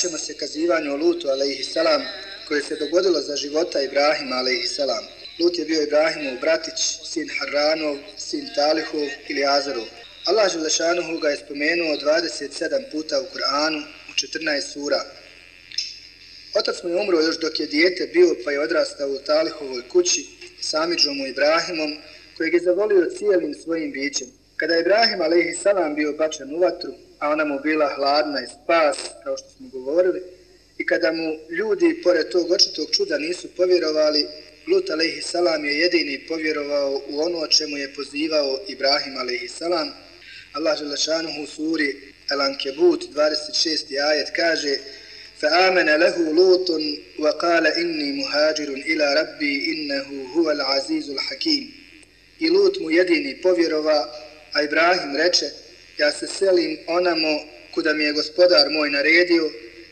ćemo se kazivanju o Lutu, alaihissalam, koje se dogodilo za života Ibrahima, alaihissalam. Lut je bio Ibrahimov bratić, sin Harranov, sin Talihov ili Azarov. Allah Želešanuhu ga je spomenuo 27 puta u Kur'anu u 14 sura. Otac mu je umro još dok je dijete bio pa je odrastao u Talihovoj kući Samidžom mu Ibrahimom kojeg je zavolio cijelim svojim bićem. Kada je Ibrahim a.s. bio bačan u vatru, a ona mu bila hladna i spas, kao što smo govorili, i kada mu ljudi pored tog očitog čuda nisu povjerovali, Lut a.s. je jedini povjerovao u ono o čemu je pozivao Ibrahim a.s. Allah Želešanuhu suri El-Ankebut 26. ajet kaže فآمن له لوط وقال إني مهاجر إلى ربي إنه هو العزيز الحكيم I Lut mu jedini povjerova, a Ibrahim reče, ja se selim onamo kuda mi je gospodar moj naredio,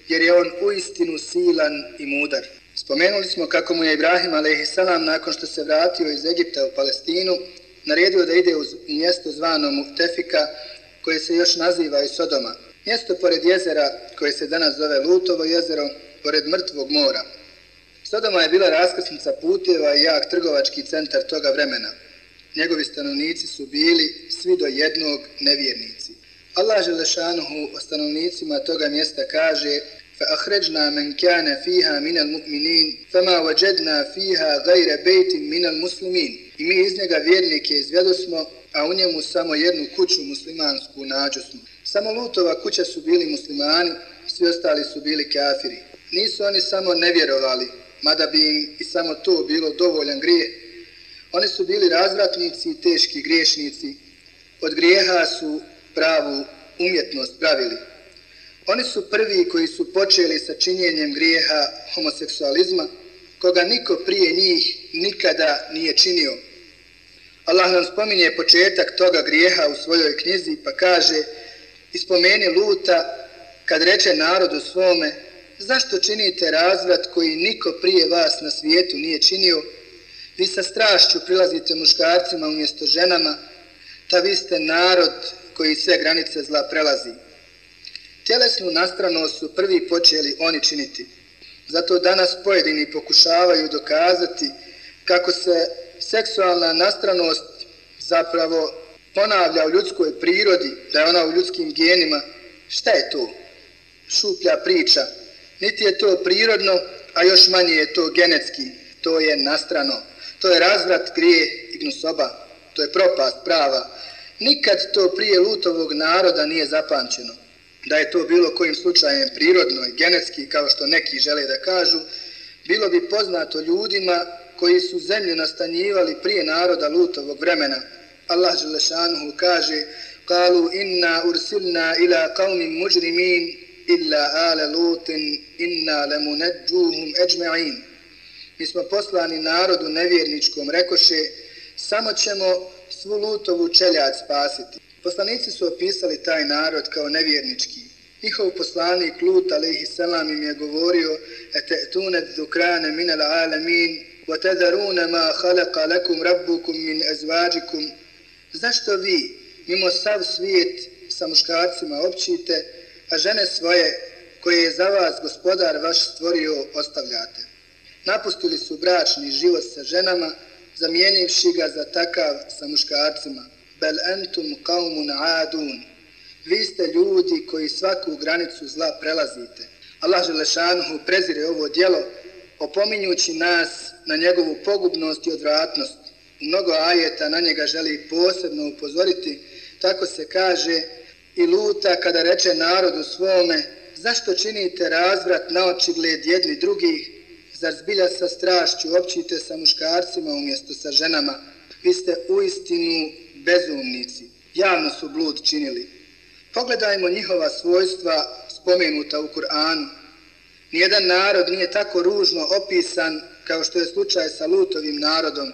jer je on uistinu silan i mudar. Spomenuli smo kako mu je Ibrahim a.s. nakon što se vratio iz Egipta u Palestinu, naredio da ide u mjesto zvano Muhtefika, koje se još naziva i Sodoma. Mjesto pored jezera koje se danas zove Lutovo jezero, pored mrtvog mora. Sodoma je bila raskrsnica puteva i jak trgovački centar toga vremena. Njegovi stanovnici su bili svi do jednog nevjernici. Allah Želešanuhu o stanovnicima toga mjesta kaže فأخرجنا من كان فيها من المؤمنين فما وجدنا فيها غير بيت من المسلمين I mi iz njega vjernike izvjedosmo, a u njemu samo jednu kuću muslimansku nađosmo. Samo Lutova kuća su bili muslimani, svi ostali su bili kafiri. Nisu oni samo nevjerovali, mada bi im i samo to bilo dovoljan grije. Oni su bili razvratnici i teški griješnici. Od grijeha su pravu umjetnost pravili. Oni su prvi koji su počeli sa činjenjem grijeha homoseksualizma, koga niko prije njih nikada nije činio. Allah nam spominje početak toga grijeha u svojoj knjizi pa kaže ispomeni luta kad reče narodu svome zašto činite razvrat koji niko prije vas na svijetu nije činio vi sa strašću prilazite muškarcima umjesto ženama ta vi ste narod koji sve granice zla prelazi tjelesnu nastranost su prvi počeli oni činiti zato danas pojedini pokušavaju dokazati kako se seksualna nastranost zapravo ponavlja u ljudskoj prirodi, da je ona u ljudskim genima, šta je to? Šuplja priča. Niti je to prirodno, a još manje je to genetski. To je nastrano. To je razvrat grije i gnusoba. To je propast prava. Nikad to prije lutovog naroda nije zapančeno. Da je to bilo kojim slučajem prirodno i genetski, kao što neki žele da kažu, bilo bi poznato ljudima koji su zemlju nastanjivali prije naroda lutovog vremena, Allah Želešanuhu kaže قالوا inna أرسلنا ila قوم مجرمين illa آل لوط inna لمنجوهم أجمعين Mi smo poslani narodu nevjerničkom, rekoše, samo ćemo svu lutovu čeljad spasiti. Poslanici su opisali taj narod kao nevjernički. Njihov poslanik Lut, alaihi salam, im je govorio ete tunet dukrane minel alamin wa tadharuna ma khalaqa lakum rabbukum min azwajikum Zašto vi, mimo sav svijet sa muškarcima općite, a žene svoje, koje je za vas gospodar vaš stvorio, ostavljate? Napustili su bračni život sa ženama, zamijenivši ga za takav sa muškarcima. Bel entum qaumun adun. Vi ste ljudi koji svaku granicu zla prelazite. Allah Želešanuhu prezire ovo dijelo, opominjući nas na njegovu pogubnost i odvratnost mnogo ajeta na njega želi posebno upozoriti, tako se kaže i luta kada reče narodu svome, zašto činite razvrat na očigled jedni drugih, zar zbilja sa strašću općite sa muškarcima umjesto sa ženama, vi ste u istinu bezumnici, javno su blud činili. Pogledajmo njihova svojstva spomenuta u Kur'anu. Nijedan narod nije tako ružno opisan kao što je slučaj sa Lutovim narodom,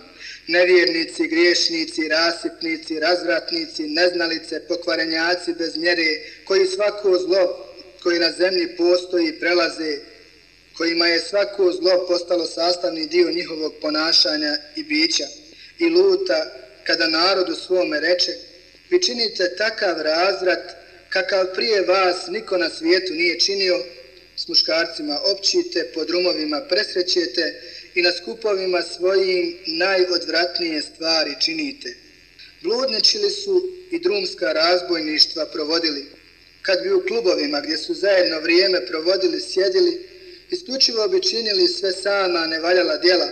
nevjernici, griješnici, rasipnici, razvratnici, neznalice, pokvarenjaci bez mjere, koji svako zlo koji na zemlji postoji prelaze, kojima je svako zlo postalo sastavni dio njihovog ponašanja i bića. I luta, kada narodu svome reče, vi činite takav razvrat kakav prije vas niko na svijetu nije činio, s muškarcima općite, po drumovima presrećete i na skupovima svojim najodvratnije stvari činite. Bludničili su i drumska razbojništva provodili. Kad bi u klubovima gdje su zajedno vrijeme provodili, sjedili, isključivo bi činili sve sama nevaljala djela.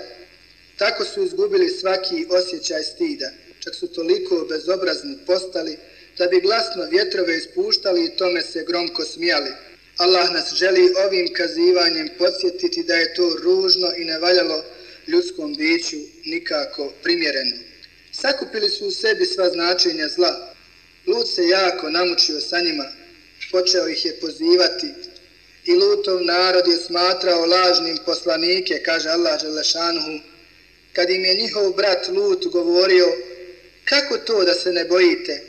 Tako su izgubili svaki osjećaj stida, čak su toliko bezobrazni postali, da bi glasno vjetrove ispuštali i tome se gromko smijali. Allah nas želi ovim kazivanjem podsjetiti da je to ružno i nevaljalo ljudskom biću nikako primjereno. Sakupili su u sebi sva značenja zla. Lud se jako namučio sa njima, počeo ih je pozivati i Lutov narod je smatrao lažnim poslanike, kaže Allah Želešanhu, kad im je njihov brat Lut govorio, kako to da se ne bojite?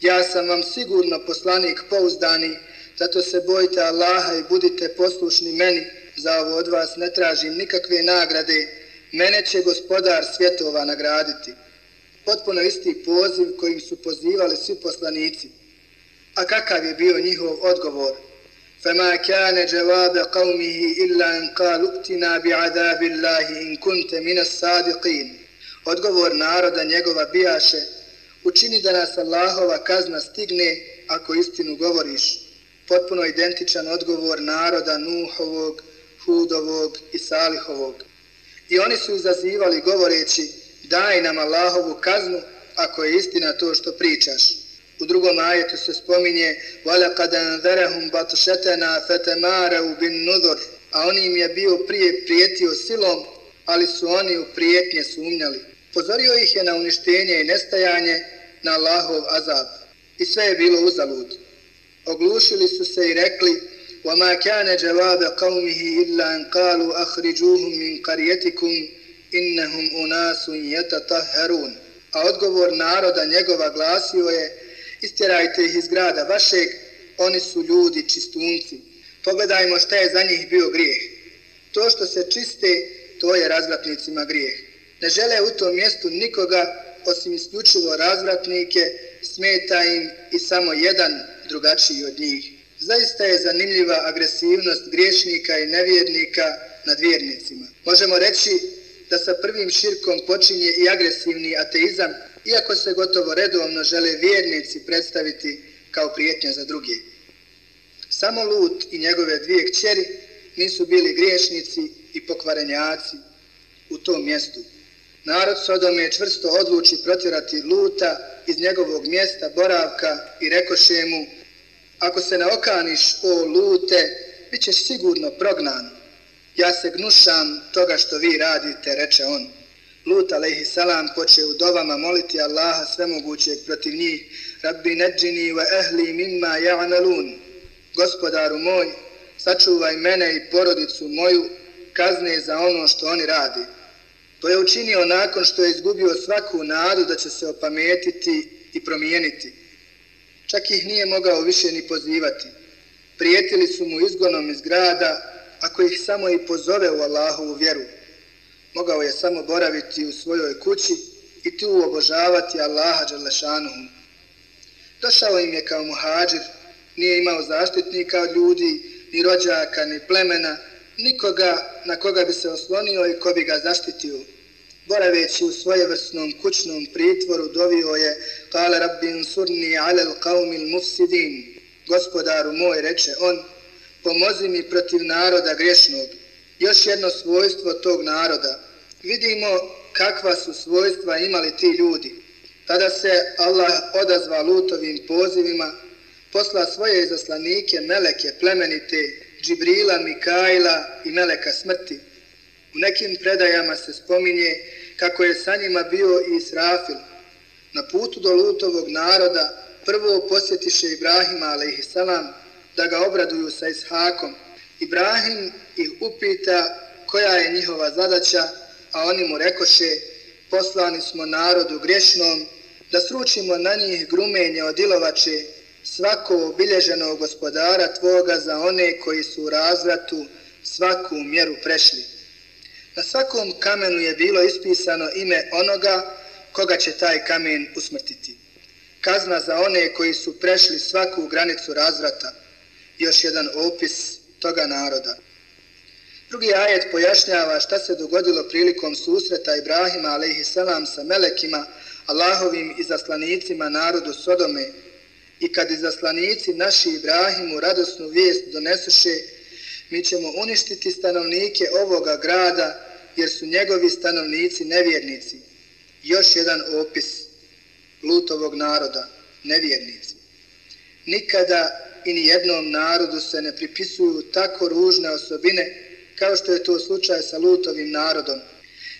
Ja sam vam sigurno poslanik pouzdani, zato se bojite Allaha i budite poslušni meni, za ovo od vas ne tražim nikakve nagrade, mene će gospodar svjetova nagraditi. Potpuno isti poziv kojim su pozivali svi poslanici. A kakav je bio njihov odgovor? فما كان جواب قومه إلا أن قال ائتنا بعذاب الله إن كنت من الصادقين Odgovor naroda njegova bijaše učini da nas Allahova kazna stigne ako istinu govoriš. Potpuno identičan odgovor naroda Nuhovog, Hudovog i Salihovog. I oni su izazivali govoreći daj nam Allahovu kaznu ako je istina to što pričaš. U drugom ajetu se spominje وَلَقَدْ أَنْذَرَهُمْ بَطْشَتَنَا فَتَمَارَوْ بِالنُّذُرِ A on im je bio prije prijetio silom, ali su oni u prijetnje sumnjali. Pozorio ih je na uništenje i nestajanje na Allahov azab. I sve je bilo uzalud. Oglušili su se i rekli وَمَا كَانَ جَوَابَ قَوْمِهِ إِلَّا أَنْ قَالُوا أَخْرِجُوهُمْ مِنْ قَرْيَتِكُمْ إِنَّهُمْ أُنَاسٌ يَتَطَهَّرُونَ A odgovor naroda njegova glasio je istjerajte ih iz grada vašeg, oni su ljudi čistunci. Pogledajmo šta je za njih bio grijeh. To što se čiste, to je razvratnicima grijeh. Ne žele u tom mjestu nikoga, osim isključivo razvratnike, smeta im i samo jedan drugačiji od njih. Zaista je zanimljiva agresivnost griješnika i nevjernika nad vjernicima. Možemo reći da sa prvim širkom počinje i agresivni ateizam, iako se gotovo redovno žele vjernici predstaviti kao prijetnja za druge. Samo Lut i njegove dvije kćeri nisu bili griješnici i pokvarenjaci u tom mjestu. Narod Sodome je čvrsto odluči protjerati Luta iz njegovog mjesta boravka i rekoše mu Ako se ne okaniš, o Lute, bit ćeš sigurno prognan. Ja se gnušam toga što vi radite, reče on. Lut alaihi salam poče u dovama moliti Allaha svemogućeg protiv njih. Rabbi neđini wa ehli mimma ja'nalun. Gospodaru moj, sačuvaj mene i porodicu moju kazne za ono što oni radi. To je učinio nakon što je izgubio svaku nadu da će se opametiti i promijeniti. Čak ih nije mogao više ni pozivati. Prijetili su mu izgonom iz grada, ako ih samo i pozove u Allahovu vjeru mogao je samo boraviti u svojoj kući i tu obožavati Allaha Đalešanuhu. Došao im je kao muhađir, nije imao zaštitnika od ljudi, ni rođaka, ni plemena, nikoga na koga bi se oslonio i ko bi ga zaštitio. Boraveći u svojevrsnom kućnom pritvoru dovio je Kale rabbin surni alel qaumil mufsidin. Gospodaru moj, reče on, pomozi mi protiv naroda grešnog. Još jedno svojstvo tog naroda, vidimo kakva su svojstva imali ti ljudi. Tada se Allah odazva lutovim pozivima, posla svoje izaslanike, meleke, plemenite, Džibrila, Mikaila i meleka smrti. U nekim predajama se spominje kako je sa njima bio i Israfil. Na putu do lutovog naroda prvo posjetiše Ibrahima, alaihissalam, da ga obraduju sa Ishakom. Ibrahim ih upita koja je njihova zadaća, a oni mu rekoše, poslani smo narodu grešnom, da sručimo na njih grumenje od ilovače svako obilježeno gospodara tvoga za one koji su u razvratu svaku mjeru prešli. Na svakom kamenu je bilo ispisano ime onoga koga će taj kamen usmrtiti. Kazna za one koji su prešli svaku granicu razvrata. Još jedan opis toga naroda. Drugi ajet pojašnjava šta se dogodilo prilikom susreta Ibrahima a.s. sa melekima, Allahovim izaslanicima narodu Sodome i kad izaslanici naši Ibrahimu radosnu vijest donesuše, mi ćemo uništiti stanovnike ovoga grada jer su njegovi stanovnici nevjernici. Još jedan opis Lutovog naroda, nevjernici. Nikada i ni jednom narodu se ne pripisuju tako ružne osobine kao što je to slučaj sa Lutovim narodom.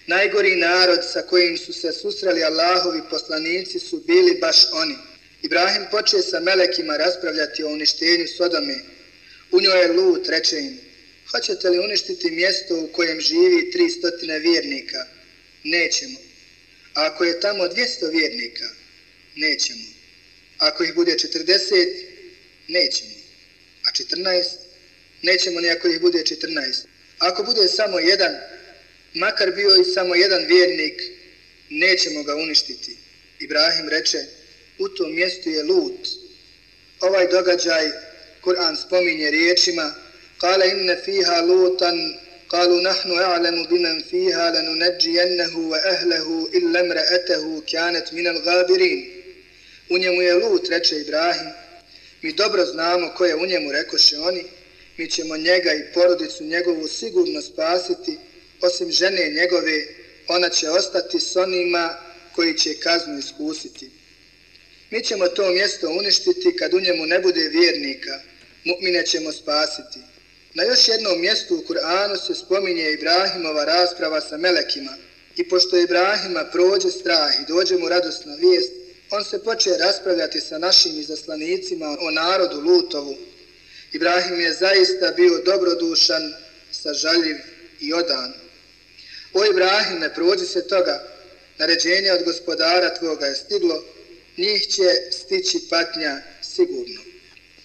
Najgori narod sa kojim su se susreli Allahovi poslanici su bili baš oni. Ibrahim poče sa melekima raspravljati o uništenju Sodome. U njoj je Lut, reče im, hoćete li uništiti mjesto u kojem živi 300 vjernika? Nećemo. A ako je tamo 200 vjernika? Nećemo. Ako ih bude 40, nećemo. A 14? Nećemo ni ako ih bude 14. Ako bude samo jedan, makar bio i samo jedan vjernik, nećemo ga uništiti. Ibrahim reče, u tom mjestu je lut. Ovaj događaj Kur'an spominje riječima Kale inne fiha lutan Kalu nahnu a'lemu bimen fiha lanu neđijennehu wa ehlehu illa mra'etehu kjanet minel gabirin. U njemu je lut, reče Ibrahim. Mi dobro znamo ko je u njemu, rekoše oni, mi ćemo njega i porodicu njegovu sigurno spasiti, osim žene njegove, ona će ostati s onima koji će kaznu iskusiti. Mi ćemo to mjesto uništiti kad u njemu ne bude vjernika, mu'mine ćemo spasiti. Na još jednom mjestu u Kur'anu se spominje Ibrahimova rasprava sa melekima i pošto Ibrahima prođe strah i dođe mu radosna vijest, on se poče raspravljati sa našim izaslanicima o narodu Lutovu, Ibrahim je zaista bio dobrodušan, sažaljiv i odan. O Ibrahime, prođi se toga, naređenje od gospodara tvoga je stiglo, njih će stići patnja sigurno.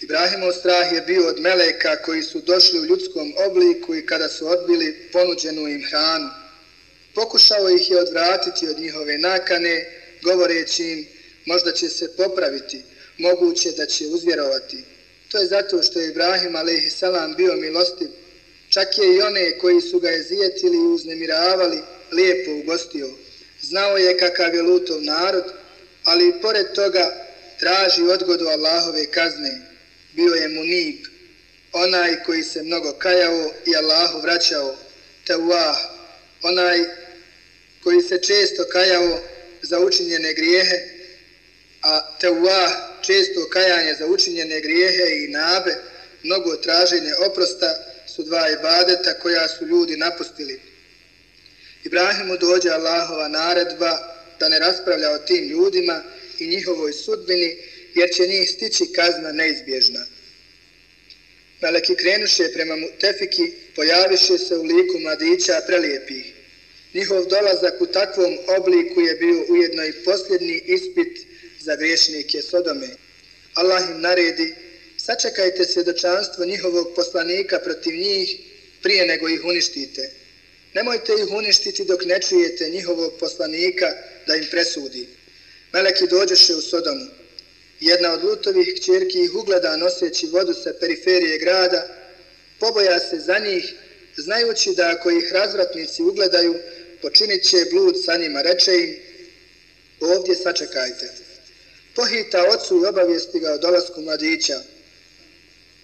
Ibrahimov strah je bio od meleka koji su došli u ljudskom obliku i kada su odbili ponuđenu im hranu. Pokušao ih je odvratiti od njihove nakane, govoreći im možda će se popraviti, moguće da će uzvjerovati. To je zato što je Ibrahim a.s. bio milostiv. Čak je i one koji su ga jezijetili i uznemiravali lijepo ugostio. Znao je kakav je lutov narod, ali i pored toga traži odgodu Allahove kazne. Bio je mu nib, onaj koji se mnogo kajao i Allahu vraćao. Tawah, onaj koji se često kajao za učinjene grijehe, a Tawah, često kajanje za učinjene grijehe i nabe, mnogo traženje oprosta su dva ibadeta koja su ljudi napustili. Ibrahimu dođe Allahova naredba da ne raspravlja o tim ljudima i njihovoj sudbini, jer će njih stići kazna neizbježna. Meleki krenuše prema Mutefiki, pojaviše se u liku mladića prelijepih. Njihov dolazak u takvom obliku je bio ujedno i posljedni ispit za griješnike Sodome. Allah im naredi, sačekajte svjedočanstvo njihovog poslanika protiv njih prije nego ih uništite. Nemojte ih uništiti dok ne čujete njihovog poslanika da im presudi. Meleki dođeše u Sodomu. Jedna od lutovih kćerki ih ugleda noseći vodu sa periferije grada, poboja se za njih, znajući da ako ih razvratnici ugledaju, počinit će blud sa njima, reče im, ovdje sačekajte pohita ocu i obavijesti ga o dolasku mladića.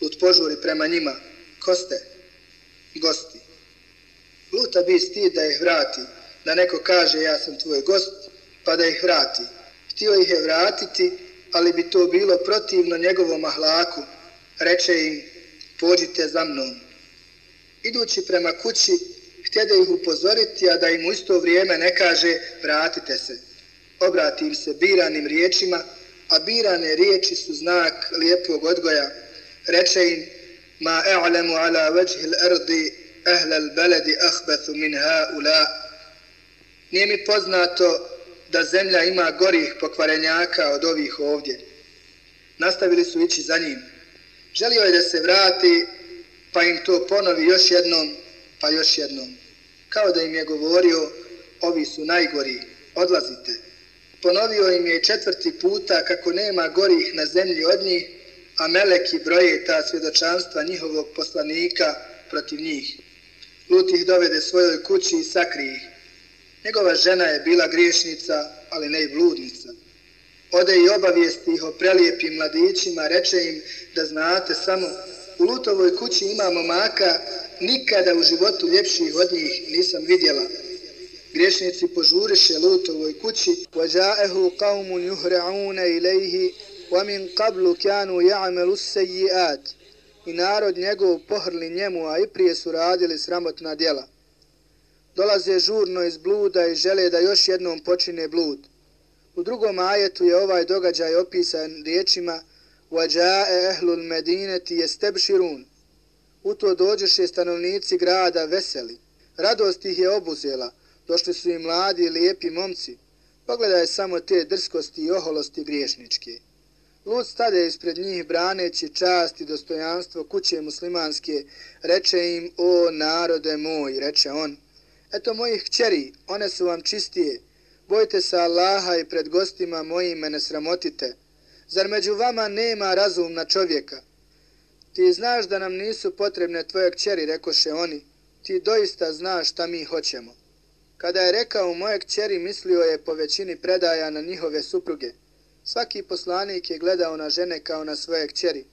Lut požuri prema njima. Ko ste? Gosti. Luta bi stid da ih vrati, da neko kaže ja sam tvoj gost, pa da ih vrati. Htio ih je vratiti, ali bi to bilo protivno njegovom ahlaku. Reče im, pođite za mnom. Idući prema kući, htjede ih upozoriti, a da im u isto vrijeme ne kaže vratite se. Obrati im se biranim riječima, a birane riječi su znak lijepog odgoja. Reče im, ma e'lemu ala vajhi l'ardi ahla al-baladi ahbathu min ha'ula. Nije mi poznato da zemlja ima gorih pokvarenjaka od ovih ovdje. Nastavili su ići za njim. Želio je da se vrati, pa im to ponovi još jednom, pa još jednom. Kao da im je govorio, ovi su najgori, odlazite. Ponovio im je četvrti puta kako nema gorih na zemlji od njih, a meleki broje ta svjedočanstva njihovog poslanika protiv njih. Lut ih dovede svojoj kući i sakri ih. Njegova žena je bila griješnica, ali ne i bludnica. Ode i obavijesti ih o prelijepim mladićima, reče im da znate samo u Lutovoj kući imamo momaka, nikada u životu ljepših od njih nisam vidjela Griješnici požuriše Lutovoj kući, وَجَاءَهُ قَوْمٌ يُهْرَعُونَ إِلَيْهِ وَمِنْ قَبْلُ كَانُوا يَعْمَلُ السَّيِّئَاتِ I narod njegov pohrli njemu, a i prije su radili sramotna djela. Dolaze žurno iz bluda i žele da još jednom počine blud. U drugom ajetu je ovaj događaj opisan riječima وَجَاءَ أَهْلُ الْمَدِينَةِ يَسْتَبْشِرُونَ U to dođeše stanovnici grada veseli. Radost ih je obuzela. Došli su i mladi i lijepi momci. Pogledaj samo te drskosti i oholosti griješničke. Lud stade ispred njih braneći čast i dostojanstvo kuće muslimanske. Reče im, o narode moj, reče on. Eto mojih kćeri, one su vam čistije. Bojte se Allaha i pred gostima mojim me ne sramotite. Zar među vama nema razumna čovjeka? Ti znaš da nam nisu potrebne tvoje kćeri, rekoše oni. Ti doista znaš šta mi hoćemo. Kada je rekao moje kćeri, mislio je po većini predaja na njihove supruge. Svaki poslanik je gledao na žene kao na svoje kćeri.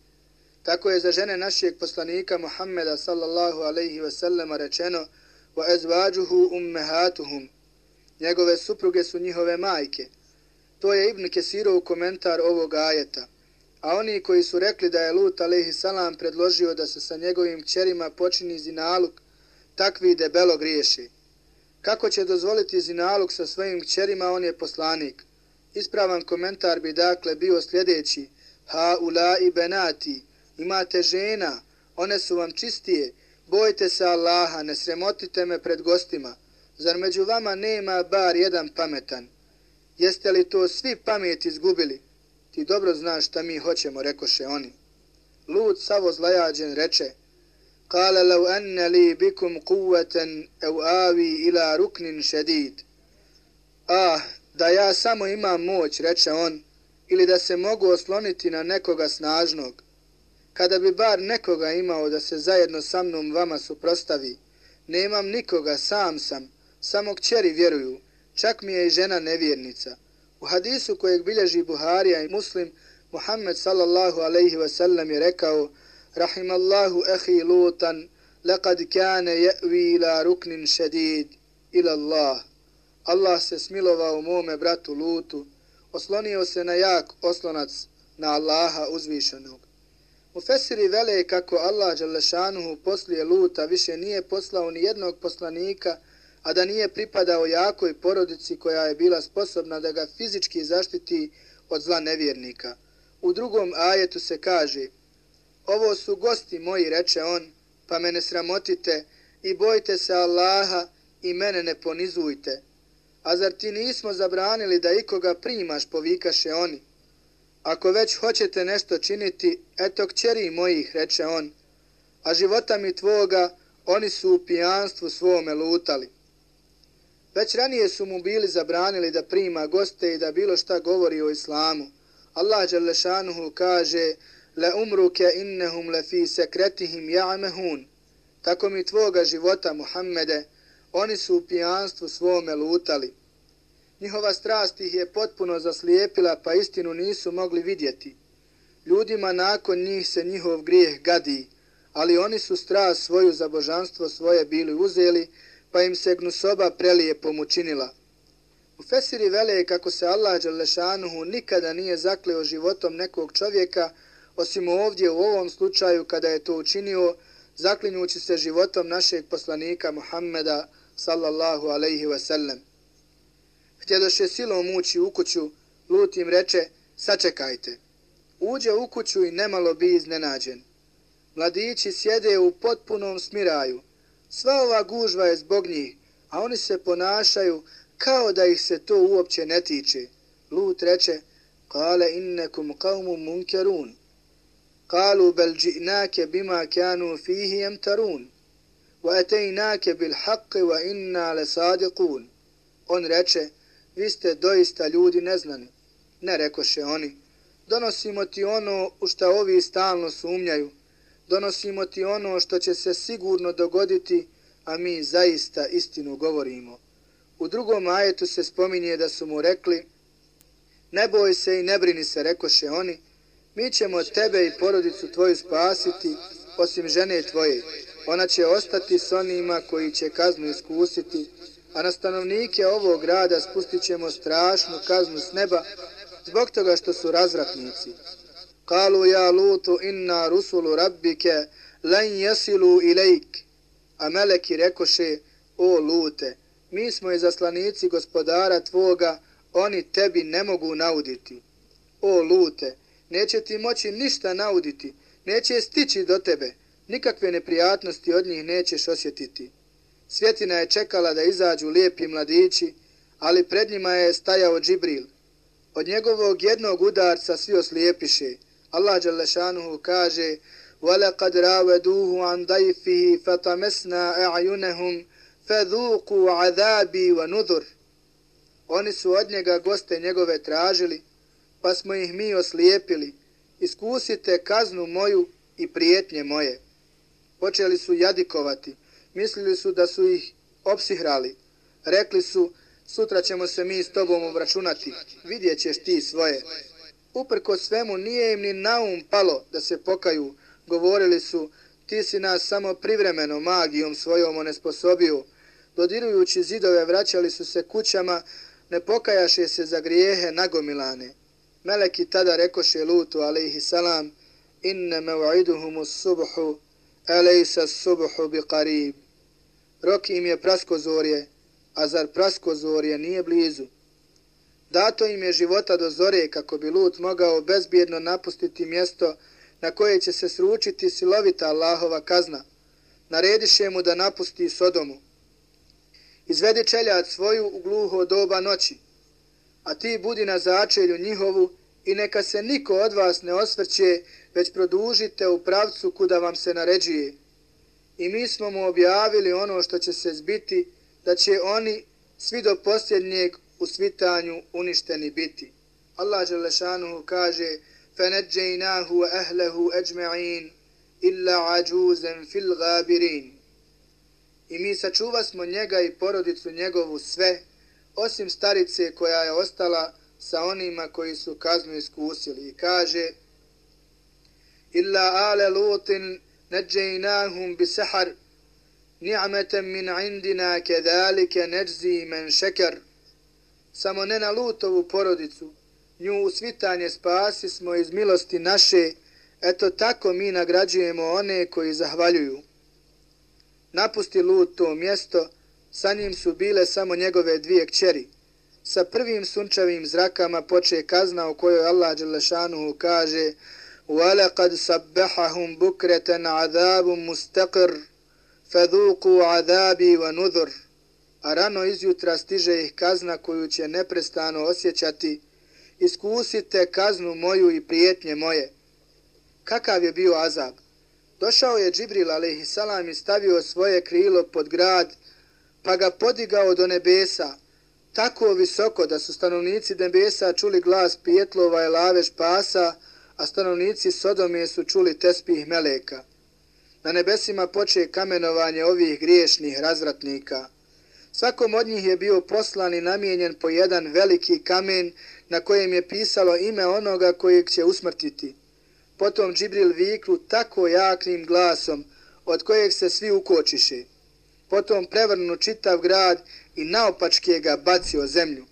Tako je za žene našeg poslanika Muhammeda sallallahu alaihi ve sellema rečeno wa ezvađuhu ummehatuhum. Njegove supruge su njihove majke. To je Ibn Kesirov komentar ovog ajeta. A oni koji su rekli da je Lut alaihi salam predložio da se sa njegovim kćerima počini zinaluk, takvi debelo griješi. Kako će dozvoliti zinalog sa svojim kćerima, on je poslanik. Ispravan komentar bi dakle bio sljedeći. Ha ula i benati, imate žena, one su vam čistije, bojte se Allaha, ne sremotite me pred gostima. Zar među vama nema bar jedan pametan? Jeste li to svi pamet izgubili? Ti dobro znaš šta mi hoćemo, rekoše oni. Lud savo zlajađen reče, قال لو أن لي بكم قوة أو آوي إلى ركن شديد Ah, da ja samo imam moć, reče on, ili da se mogu osloniti na nekoga snažnog. Kada bi bar nekoga imao da se zajedno sa mnom vama suprostavi, nemam nikoga, sam sam, samo kćeri vjeruju, čak mi je i žena nevjernica. U hadisu kojeg bilježi Buharija i Muslim, Muhammed sallallahu alaihi wasallam je rekao Rahimallahu ehi lutan, lekad kane je'vi ila ruknin šedid, ila Allah. Allah se smilovao mome bratu Lutu, oslonio se na jak oslonac na Allaha uzvišenog. U Fesiri vele kako Allah Đalešanuhu poslije Luta više nije poslao ni jednog poslanika, a da nije pripadao jakoj porodici koja je bila sposobna da ga fizički zaštiti od zla nevjernika. U drugom ajetu se kaže Ovo su gosti moji, reče on, pa mene sramotite i bojte se Allaha i mene ne ponizujte. A zar ti nismo zabranili da ikoga primaš, povikaše oni. Ako već hoćete nešto činiti, eto kćeri mojih, reče on, a života mi tvoga, oni su u pijanstvu svome lutali. Već ranije su mu bili zabranili da prima goste i da bilo šta govori o islamu. Allah Đelešanuhu kaže La umruke innehum la fi sekretihim ja'mehun. Tako mi tvoga života, Muhammede, oni su u pijanstvu svome lutali. Njihova strast ih je potpuno zaslijepila, pa istinu nisu mogli vidjeti. Ljudima nakon njih se njihov grijeh gadi, ali oni su strast svoju za božanstvo svoje bili uzeli, pa im se gnusoba prelije pomučinila. U Fesiri vele kako se Allah Đalešanuhu nikada nije zakleo životom nekog čovjeka, osim ovdje u ovom slučaju kada je to učinio, zaklinjući se životom našeg poslanika Muhammeda sallallahu alaihi ve sellem. Htjedoše silom ući u kuću, Lut im reče, sačekajte. Uđe u kuću i nemalo bi iznenađen. Mladići sjede u potpunom smiraju, Sva ova gužva je zbog njih, a oni se ponašaju kao da ih se to uopće ne tiče. Lut reče, kale innekum qavmu munkerun. Kalu بل جئناك bima kanu فيه يمترون وأتيناك بالحق وإنا لصادقون wa inna. On reče, vi ste doista ljudi neznani. Ne rekoše oni, Donosimo ti ono u što ovi stalno sumnjaju. Donosimo ti ono što će se sigurno dogoditi, a mi zaista istinu govorimo. U drugom ajetu se spominje da su mu rekli Ne boj se i ne brini se, rekoše oni, mi ćemo tebe i porodicu tvoju spasiti, osim žene tvoje. Ona će ostati s onima koji će kaznu iskusiti, a na stanovnike ovog grada spustit ćemo strašnu kaznu s neba zbog toga što su razratnici. Kalu ja lutu inna rusulu rabbike len jesilu ilajk. A meleki rekoše, o lute, mi smo i zaslanici gospodara tvoga, oni tebi ne mogu nauditi. O lute, neće ti moći ništa nauditi, neće stići do tebe, nikakve neprijatnosti od njih nećeš osjetiti. Svjetina je čekala da izađu lijepi mladići, ali pred njima je stajao Džibril. Od njegovog jednog udarca svi oslijepiše. Allah Đalešanuhu kaže وَلَقَدْ رَاوَدُوهُ عَنْ دَيْفِهِ فَتَمَسْنَا أَعْيُنَهُمْ فَذُوقُوا عَذَابِي وَنُذُرْ Oni su od njega goste njegove tražili, pa smo ih mi oslijepili. Iskusite kaznu moju i prijetnje moje. Počeli su jadikovati. Mislili su da su ih opsihrali. Rekli su, sutra ćemo se mi s tobom obračunati. Vidjet ćeš ti svoje. Uprko svemu nije im ni naum palo da se pokaju. Govorili su, ti si nas samo privremeno magijom svojom onesposobio. Dodirujući zidove vraćali su se kućama, ne pokajaše se za grijehe nagomilane. Meleki tada rekoše Lutu, alaihi salam, inne mev'iduhumu subhu, alejsa subhu bi qarib. Rok im je praskozorje, a zar praskozorje nije blizu? Dato im je života do zore kako bi Lut mogao bezbjedno napustiti mjesto na koje će se sručiti silovita Allahova kazna. Narediše mu da napusti Sodomu. Izvedi čeljat svoju u gluho doba noći, a ti budi na začelju njihovu i neka se niko od vas ne osvrće, već produžite u pravcu kuda vam se naređuje. I mi smo mu objavili ono što će se zbiti, da će oni svi do posljednjeg u svitanju uništeni biti. Allah Želešanuhu kaže فَنَجَّيْنَاهُ وَأَهْلَهُ أَجْمَعِينَ إِلَّا عَجُوزًا فِي الْغَابِرِينَ I mi sačuvasmo njega i porodicu njegovu sve, osim starice koja je ostala sa onima koji su kaznu iskusili. I kaže illa ale lutin neđejnahum bi sahar ni'metem min indina kedalike neđzi men šekar samo ne na lutovu porodicu nju u svitanje spasi smo iz milosti naše eto tako mi nagrađujemo one koji zahvaljuju. Napusti lut to mjesto sa njim su bile samo njegove dvije kćeri. Sa prvim sunčavim zrakama poče kazna u kojoj Allah Đelešanuhu kaže وَلَقَدْ سَبَّحَهُمْ بُكْرَةً عَذَابٌ مُسْتَقِرٌ فَذُوقُوا عَذَابِي وَنُذُرْ A rano izjutra stiže ih kazna koju će neprestano osjećati iskusite kaznu moju i prijetnje moje. Kakav je bio azab? Došao je Džibril a.s. i stavio svoje krilo pod grad, pa ga podigao do nebesa, tako visoko da su stanovnici nebesa čuli glas pijetlova i lave pasa, a stanovnici Sodome su čuli tespih meleka. Na nebesima poče kamenovanje ovih griješnih razvratnika. Svakom od njih je bio poslan i namijenjen po jedan veliki kamen na kojem je pisalo ime onoga kojeg će usmrtiti. Potom Džibril viklu tako jaknim glasom od kojeg se svi ukočiše Potom prevrnu čitav grad i naopačke ga bacio zemlju.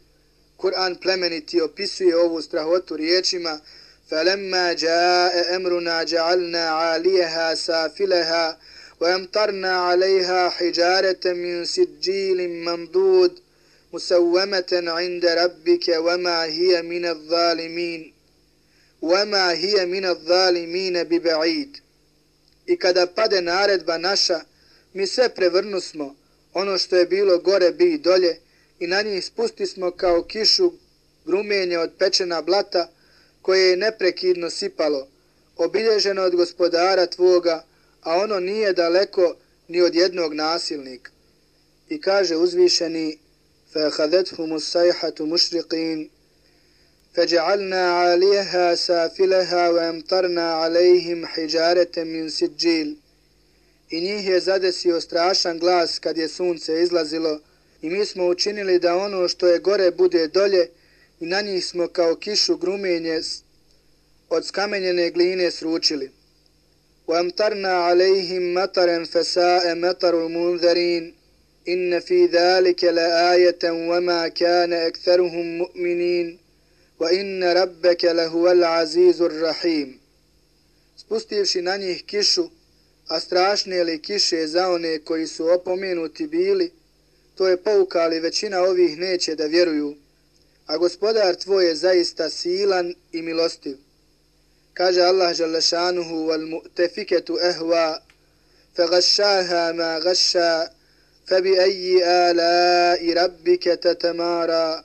Kur'an plemeniti opisuje ovu strahotu riječima فَلَمَّا جَاءَ أَمْرُنَا جَعَلْنَا عَالِيَهَا سَافِلَهَا وَيَمْطَرْنَا عَلَيْهَا حِجَارَةً مِنْ سِجِّيلٍ مَنْضُودٍ musawwamatan 'inda rabbika wama hiya min adh-dhalimin wama hiya min adh-dhalimin bib'id i kada pade naredba naša mi sve prevrnusmo ono što je bilo gore bi dolje i na njih spustismo kao kišu grumenje od pečena blata koje je neprekidno sipalo obilježeno od gospodara tvoga a ono nije daleko ni od jednog nasilnika i kaže uzvišeni فأخذتهم الصيحة مشرقين فجعلنا عاليها سافلها وامطرنا عليهم حجارة من سجيل i njih je zadesio strašan glas kad je sunce izlazilo. I mi smo učinili da ono što je gore bude dolje i na njih smo kao kišu grumenje od skamenjene gline sručili. وَأَمْتَرْنَا عَلَيْهِمْ مَطَرًا فَسَاءَ مَطَرُ الْمُنْذَرِينَ إِنَّ فِي ذَلِكَ لَآيَةً وَمَا كَانَ أَكْثَرُهُمْ مُؤْمِنِينَ وَإِنَّ رَبَّكَ لَهُوَ الْعَزِيزُ الرَّحِيمُ Spustivši na njih kišu, a strašne li kiše za one koji su opomenuti bili, to je poukali većina ovih neće da vjeruju, a gospodar tvoj je zaista silan i milostiv. Kaže Allah želešanuhu wal mu'tefiketu ehva, فغشاها ما غشا فبأي آلاء ربك تتمارى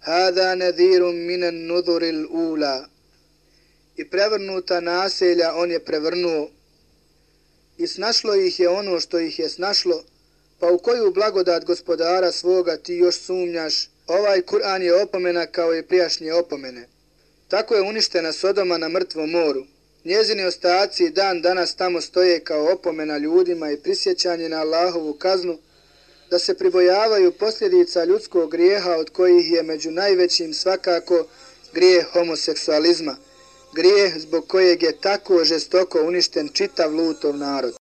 هذا نذير من النذر الأولى I prevrnuta naselja on je prevrnuo. I snašlo ih je ono što ih je snašlo, pa u koju blagodat gospodara svoga ti još sumnjaš, ovaj Kur'an je opomena kao i prijašnje opomene. Tako je uništena Sodoma na mrtvom moru. Njezini ostaci dan danas tamo stoje kao opomena ljudima i prisjećanje na Allahovu kaznu, da se pribojavaju posljedica ljudskog grijeha od kojih je među najvećim svakako grijeh homoseksualizma, grijeh zbog kojeg je tako žestoko uništen čitav lutov narod.